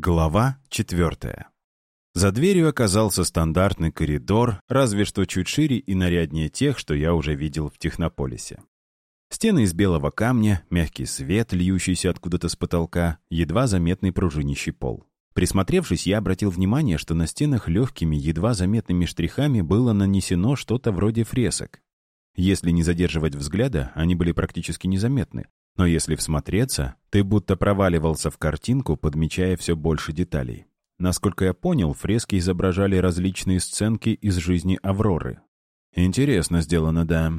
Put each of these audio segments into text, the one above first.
Глава четвертая. За дверью оказался стандартный коридор, разве что чуть шире и наряднее тех, что я уже видел в Технополисе. Стены из белого камня, мягкий свет, льющийся откуда-то с потолка, едва заметный пружинищий пол. Присмотревшись, я обратил внимание, что на стенах легкими, едва заметными штрихами было нанесено что-то вроде фресок. Если не задерживать взгляда, они были практически незаметны, но если всмотреться, ты будто проваливался в картинку, подмечая все больше деталей. Насколько я понял, фрески изображали различные сценки из жизни Авроры. Интересно сделано, да.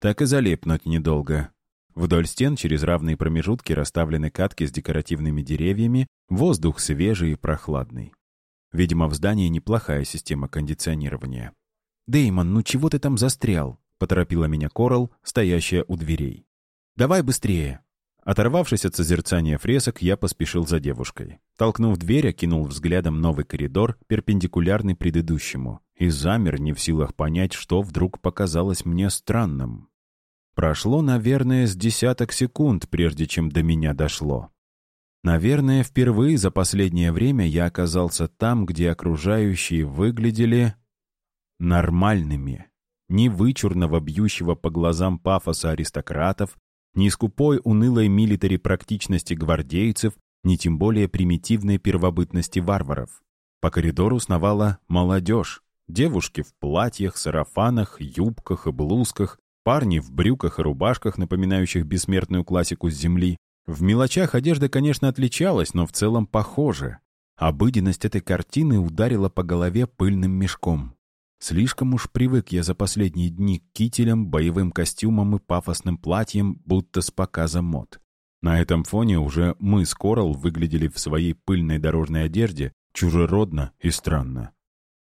Так и залепнуть недолго. Вдоль стен через равные промежутки расставлены катки с декоративными деревьями, воздух свежий и прохладный. Видимо, в здании неплохая система кондиционирования. «Дэймон, ну чего ты там застрял?» — поторопила меня Корал, стоящая у дверей. «Давай быстрее!» Оторвавшись от созерцания фресок, я поспешил за девушкой. Толкнув дверь, окинул взглядом новый коридор, перпендикулярный предыдущему, и замер, не в силах понять, что вдруг показалось мне странным. Прошло, наверное, с десяток секунд, прежде чем до меня дошло. Наверное, впервые за последнее время я оказался там, где окружающие выглядели нормальными. Ни вычурного бьющего по глазам пафоса аристократов, ни скупой унылой милитари практичности гвардейцев, ни тем более примитивной первобытности варваров. По коридору сновала молодежь. Девушки в платьях, сарафанах, юбках и блузках, парни в брюках и рубашках, напоминающих бессмертную классику с земли. В мелочах одежда, конечно, отличалась, но в целом похоже. Обыденность этой картины ударила по голове пыльным мешком. Слишком уж привык я за последние дни к кителям, боевым костюмам и пафосным платьям, будто с показа мод. На этом фоне уже мы с Корал выглядели в своей пыльной дорожной одежде чужеродно и странно.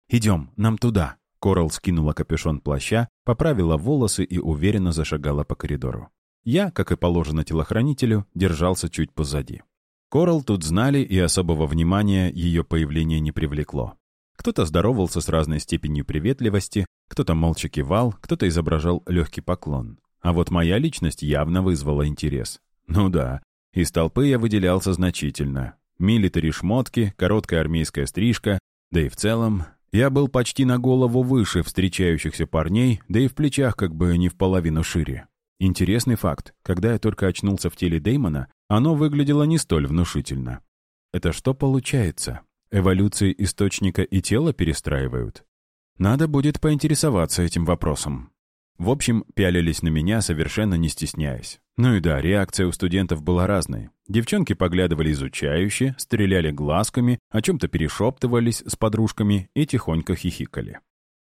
«Идем, нам туда!» Корал скинула капюшон плаща, поправила волосы и уверенно зашагала по коридору. Я, как и положено телохранителю, держался чуть позади. Корал тут знали, и особого внимания ее появление не привлекло. Кто-то здоровался с разной степенью приветливости, кто-то молча кивал, кто-то изображал легкий поклон. А вот моя личность явно вызвала интерес. Ну да, из толпы я выделялся значительно. Милитари шмотки, короткая армейская стрижка, да и в целом я был почти на голову выше встречающихся парней, да и в плечах как бы не в половину шире. Интересный факт. Когда я только очнулся в теле Деймона, оно выглядело не столь внушительно. Это что получается? Эволюции источника и тела перестраивают? Надо будет поинтересоваться этим вопросом. В общем, пялились на меня, совершенно не стесняясь. Ну и да, реакция у студентов была разной. Девчонки поглядывали изучающе, стреляли глазками, о чем-то перешептывались с подружками и тихонько хихикали.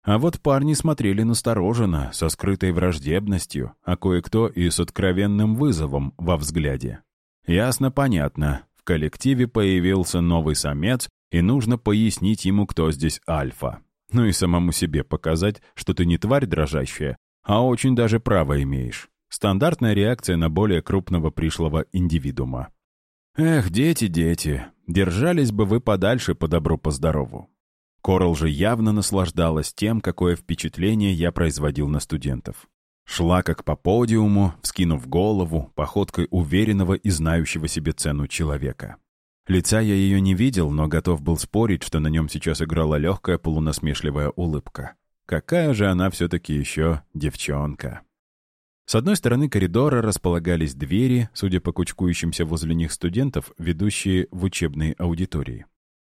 А вот парни смотрели настороженно, со скрытой враждебностью, а кое-кто и с откровенным вызовом во взгляде. Ясно-понятно, в коллективе появился новый самец, и нужно пояснить ему, кто здесь альфа. Ну и самому себе показать, что ты не тварь дрожащая, а очень даже право имеешь. Стандартная реакция на более крупного пришлого индивидуума. Эх, дети, дети, держались бы вы подальше по добру, по здорову. Корал же явно наслаждалась тем, какое впечатление я производил на студентов. Шла как по подиуму, вскинув голову, походкой уверенного и знающего себе цену человека. Лица я ее не видел, но готов был спорить, что на нем сейчас играла легкая полунасмешливая улыбка. Какая же она все-таки еще девчонка. С одной стороны коридора располагались двери, судя по кучкующимся возле них студентов, ведущие в учебные аудитории.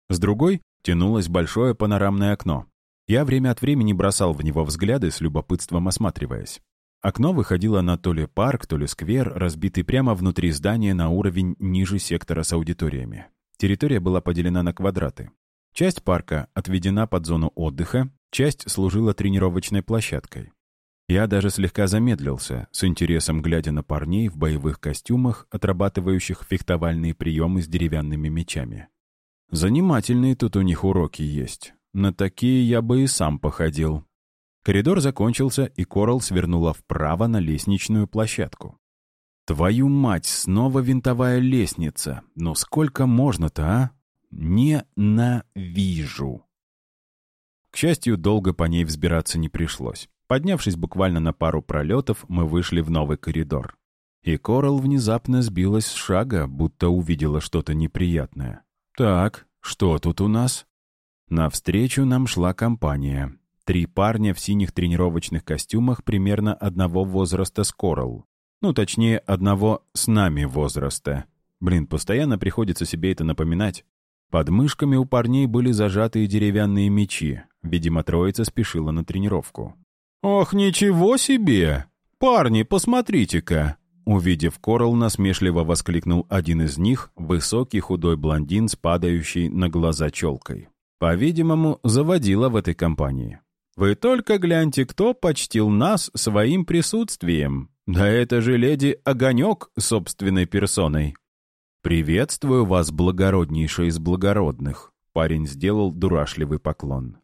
С другой тянулось большое панорамное окно. Я время от времени бросал в него взгляды, с любопытством осматриваясь. Окно выходило на то ли парк, то ли сквер, разбитый прямо внутри здания на уровень ниже сектора с аудиториями. Территория была поделена на квадраты. Часть парка отведена под зону отдыха, часть служила тренировочной площадкой. Я даже слегка замедлился, с интересом глядя на парней в боевых костюмах, отрабатывающих фехтовальные приемы с деревянными мечами. Занимательные тут у них уроки есть. На такие я бы и сам походил. Коридор закончился, и Корал свернула вправо на лестничную площадку. «Твою мать, снова винтовая лестница! Но сколько можно-то, а? Ненавижу!» К счастью, долго по ней взбираться не пришлось. Поднявшись буквально на пару пролетов, мы вышли в новый коридор. И Корал внезапно сбилась с шага, будто увидела что-то неприятное. «Так, что тут у нас?» Навстречу нам шла компания. Три парня в синих тренировочных костюмах примерно одного возраста с Коралл. Ну, точнее, одного с нами возраста. Блин, постоянно приходится себе это напоминать. Под мышками у парней были зажатые деревянные мечи. Видимо, троица спешила на тренировку. «Ох, ничего себе! Парни, посмотрите-ка!» Увидев Коралл, насмешливо воскликнул один из них, высокий худой блондин с падающей на глаза челкой. По-видимому, заводила в этой компании. Вы только гляньте, кто почтил нас своим присутствием. Да это же леди Огонек собственной персоной. «Приветствую вас, благороднейший из благородных», — парень сделал дурашливый поклон.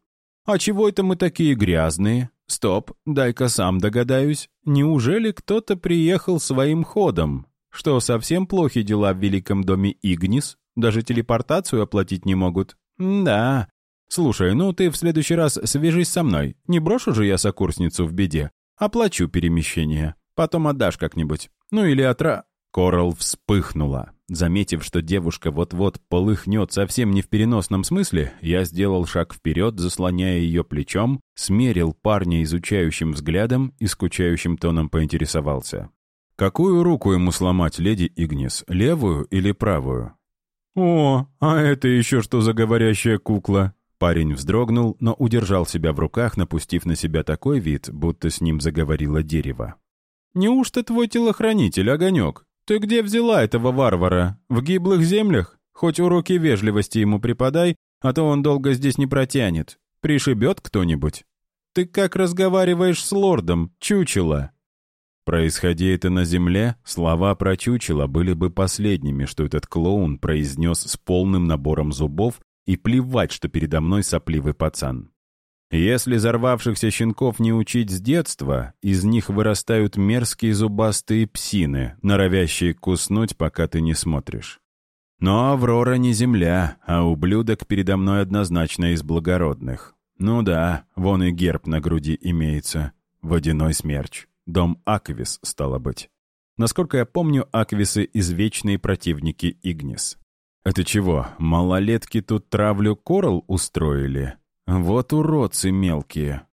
«А чего это мы такие грязные? Стоп, дай-ка сам догадаюсь. Неужели кто-то приехал своим ходом? Что, совсем плохи дела в великом доме Игнис? Даже телепортацию оплатить не могут? Да, «Слушай, ну ты в следующий раз свяжись со мной. Не брошу же я сокурсницу в беде. Оплачу перемещение. Потом отдашь как-нибудь. Ну или отра...» Коралл вспыхнула. Заметив, что девушка вот-вот полыхнет совсем не в переносном смысле, я сделал шаг вперед, заслоняя ее плечом, смерил парня изучающим взглядом и скучающим тоном поинтересовался. «Какую руку ему сломать, леди Игнис, левую или правую?» «О, а это еще что за говорящая кукла?» Парень вздрогнул, но удержал себя в руках, напустив на себя такой вид, будто с ним заговорило дерево. «Неужто твой телохранитель, Огонек? Ты где взяла этого варвара? В гиблых землях? Хоть уроки вежливости ему преподай, а то он долго здесь не протянет. Пришибет кто-нибудь? Ты как разговариваешь с лордом, чучело?» Происходи это на земле, слова про чучело были бы последними, что этот клоун произнес с полным набором зубов и плевать, что передо мной сопливый пацан. Если взорвавшихся щенков не учить с детства, из них вырастают мерзкие зубастые псины, норовящие куснуть, пока ты не смотришь. Но Аврора не земля, а ублюдок передо мной однозначно из благородных. Ну да, вон и герб на груди имеется. Водяной смерч. Дом Аквис, стало быть. Насколько я помню, Аквисы — извечные противники Игнис. «Это чего, малолетки тут травлю корал устроили? Вот уродцы мелкие!»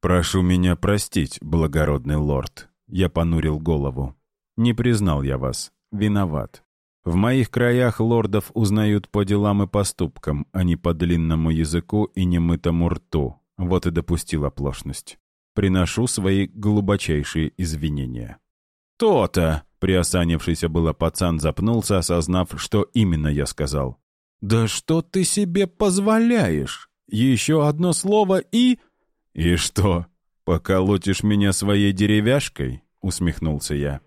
«Прошу меня простить, благородный лорд», — я понурил голову. «Не признал я вас. Виноват. В моих краях лордов узнают по делам и поступкам, а не по длинному языку и немытому рту. Вот и допустил оплошность. Приношу свои глубочайшие извинения». «То-то!» Приосанившийся было пацан запнулся, осознав, что именно я сказал. «Да что ты себе позволяешь? Еще одно слово и...» «И что, поколотишь меня своей деревяшкой?» — усмехнулся я.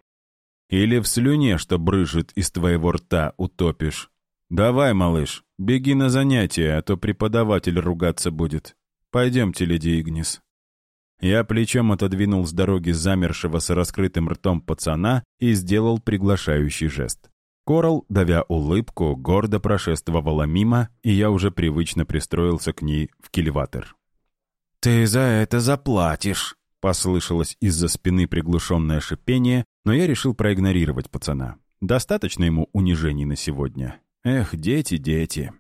«Или в слюне, что брыжет из твоего рта, утопишь? Давай, малыш, беги на занятия, а то преподаватель ругаться будет. Пойдемте, леди Игнис». Я плечом отодвинул с дороги замершего с раскрытым ртом пацана и сделал приглашающий жест. Корал, давя улыбку, гордо прошествовала мимо, и я уже привычно пристроился к ней в кильватер. «Ты за это заплатишь!» — послышалось из-за спины приглушенное шипение, но я решил проигнорировать пацана. Достаточно ему унижений на сегодня. Эх, дети, дети.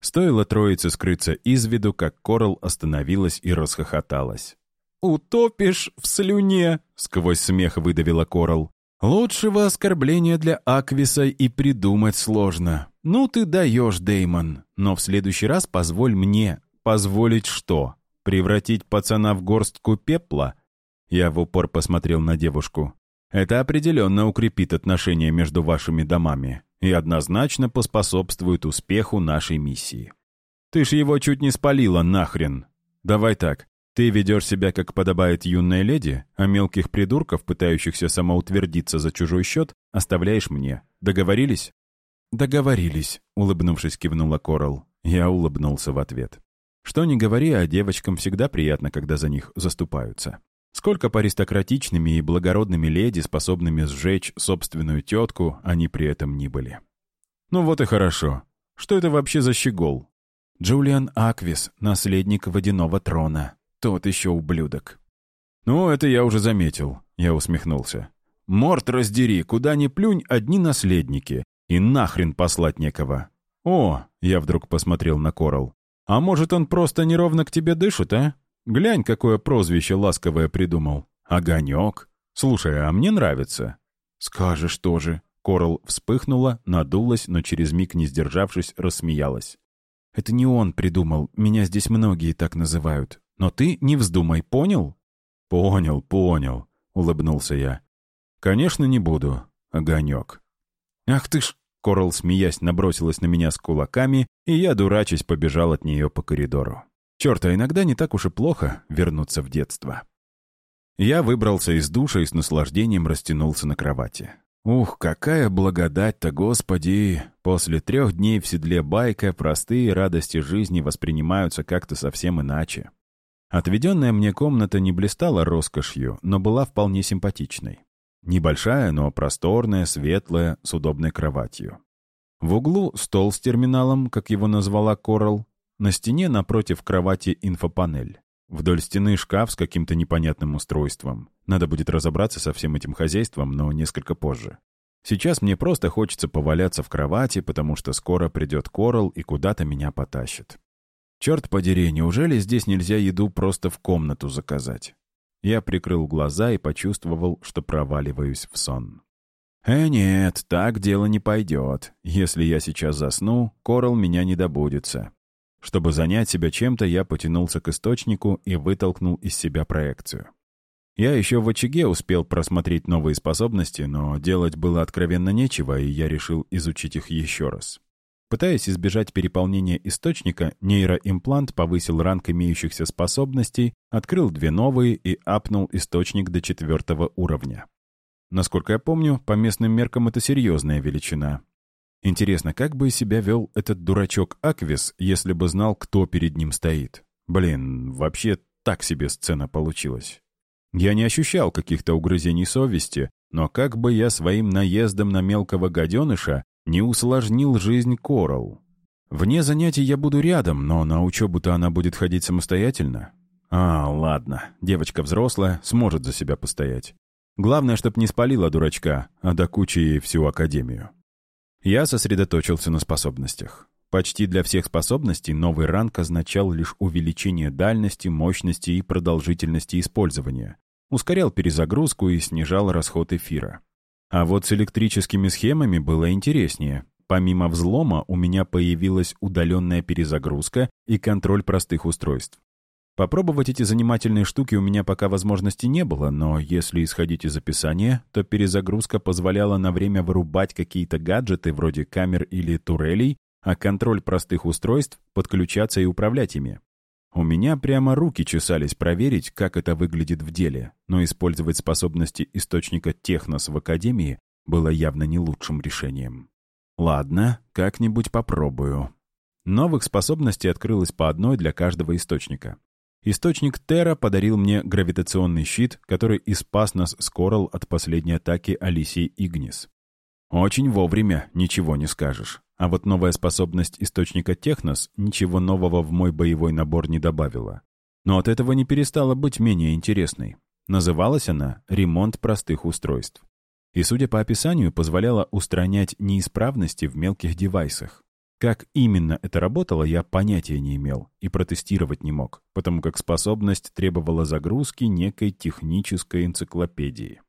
Стоило троице скрыться из виду, как Корал остановилась и расхохоталась. «Утопишь в слюне!» — сквозь смех выдавила Корал. «Лучшего оскорбления для Аквиса и придумать сложно. Ну ты даешь, Деймон. Но в следующий раз позволь мне. Позволить что? Превратить пацана в горстку пепла?» Я в упор посмотрел на девушку. «Это определенно укрепит отношения между вашими домами и однозначно поспособствует успеху нашей миссии. Ты ж его чуть не спалила нахрен. Давай так, ты ведешь себя, как подобает юной леди, а мелких придурков, пытающихся самоутвердиться за чужой счет, оставляешь мне. Договорились?» «Договорились», — улыбнувшись, кивнула Корал. Я улыбнулся в ответ. Что ни говори, а девочкам всегда приятно, когда за них заступаются. Сколько по аристократичными и благородными леди, способными сжечь собственную тетку, они при этом ни были. Ну вот и хорошо. Что это вообще за щегол? Джулиан Аквис, наследник водяного трона. Тот еще ублюдок. «Ну, это я уже заметил», — я усмехнулся. «Морт раздери, куда ни плюнь, одни наследники. И нахрен послать некого. «О!» — я вдруг посмотрел на Корал. «А может, он просто неровно к тебе дышит, а? Глянь, какое прозвище ласковое придумал. Огонек. Слушай, а мне нравится». «Скажешь тоже». Корал вспыхнула, надулась, но через миг, не сдержавшись, рассмеялась. «Это не он придумал, меня здесь многие так называют. Но ты не вздумай, понял?» «Понял, понял», — улыбнулся я. «Конечно, не буду. Огонек». «Ах ты ж!» — Корал, смеясь, набросилась на меня с кулаками, и я, дурачась, побежал от нее по коридору. Черт, а иногда не так уж и плохо вернуться в детство. Я выбрался из душа и с наслаждением растянулся на кровати. Ух, какая благодать-то, Господи! После трех дней в седле байка простые радости жизни воспринимаются как-то совсем иначе. Отведенная мне комната не блистала роскошью, но была вполне симпатичной. Небольшая, но просторная, светлая, с удобной кроватью. В углу стол с терминалом, как его назвала Корал. На стене напротив кровати инфопанель. Вдоль стены шкаф с каким-то непонятным устройством. Надо будет разобраться со всем этим хозяйством, но несколько позже. Сейчас мне просто хочется поваляться в кровати, потому что скоро придет Корал и куда-то меня потащит. Черт подери, неужели здесь нельзя еду просто в комнату заказать? Я прикрыл глаза и почувствовал, что проваливаюсь в сон. «Э, нет, так дело не пойдет. Если я сейчас засну, Корал меня не добудется. Чтобы занять себя чем-то, я потянулся к источнику и вытолкнул из себя проекцию. Я еще в очаге успел просмотреть новые способности, но делать было откровенно нечего, и я решил изучить их еще раз. Пытаясь избежать переполнения источника, нейроимплант повысил ранг имеющихся способностей, открыл две новые и апнул источник до четвертого уровня. Насколько я помню, по местным меркам это серьезная величина. Интересно, как бы себя вел этот дурачок Аквис, если бы знал, кто перед ним стоит? Блин, вообще так себе сцена получилась. Я не ощущал каких-то угрызений совести, но как бы я своим наездом на мелкого гаденыша не усложнил жизнь Корал. Вне занятий я буду рядом, но на учебу-то она будет ходить самостоятельно. А, ладно, девочка взрослая, сможет за себя постоять. Главное, чтоб не спалила дурачка, а до кучи всю академию. Я сосредоточился на способностях. Почти для всех способностей новый ранг означал лишь увеличение дальности, мощности и продолжительности использования, ускорял перезагрузку и снижал расход эфира. А вот с электрическими схемами было интереснее. Помимо взлома у меня появилась удаленная перезагрузка и контроль простых устройств. Попробовать эти занимательные штуки у меня пока возможности не было, но если исходить из описания, то перезагрузка позволяла на время вырубать какие-то гаджеты вроде камер или турелей, а контроль простых устройств — подключаться и управлять ими. У меня прямо руки чесались проверить, как это выглядит в деле, но использовать способности источника Технос в Академии было явно не лучшим решением. Ладно, как-нибудь попробую. Новых способностей открылось по одной для каждого источника. Источник Терра подарил мне гравитационный щит, который и спас нас с Корал от последней атаки Алисии Игнис. Очень вовремя, ничего не скажешь. А вот новая способность источника Технос ничего нового в мой боевой набор не добавила. Но от этого не перестала быть менее интересной. Называлась она «Ремонт простых устройств». И, судя по описанию, позволяла устранять неисправности в мелких девайсах. Как именно это работало, я понятия не имел и протестировать не мог, потому как способность требовала загрузки некой технической энциклопедии.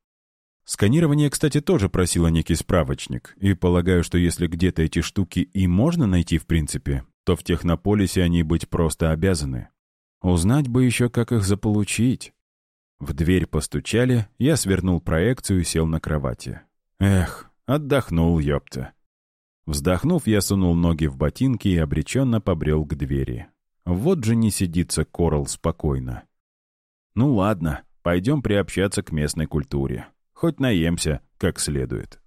Сканирование, кстати, тоже просило некий справочник, и полагаю, что если где-то эти штуки и можно найти в принципе, то в Технополисе они быть просто обязаны. Узнать бы еще, как их заполучить. В дверь постучали, я свернул проекцию и сел на кровати. Эх, отдохнул, ёпта. Вздохнув, я сунул ноги в ботинки и обреченно побрел к двери. Вот же не сидится Корал спокойно. Ну ладно, пойдем приобщаться к местной культуре. Хоть наемся как следует.